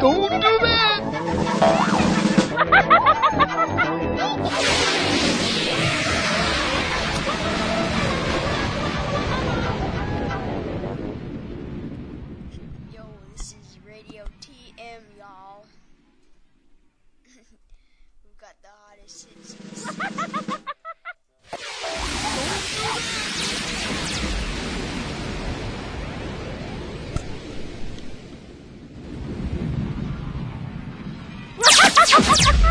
Don't do that! Yo, this is Radio TM, y'all. We've got the hottest. Ha ha ha!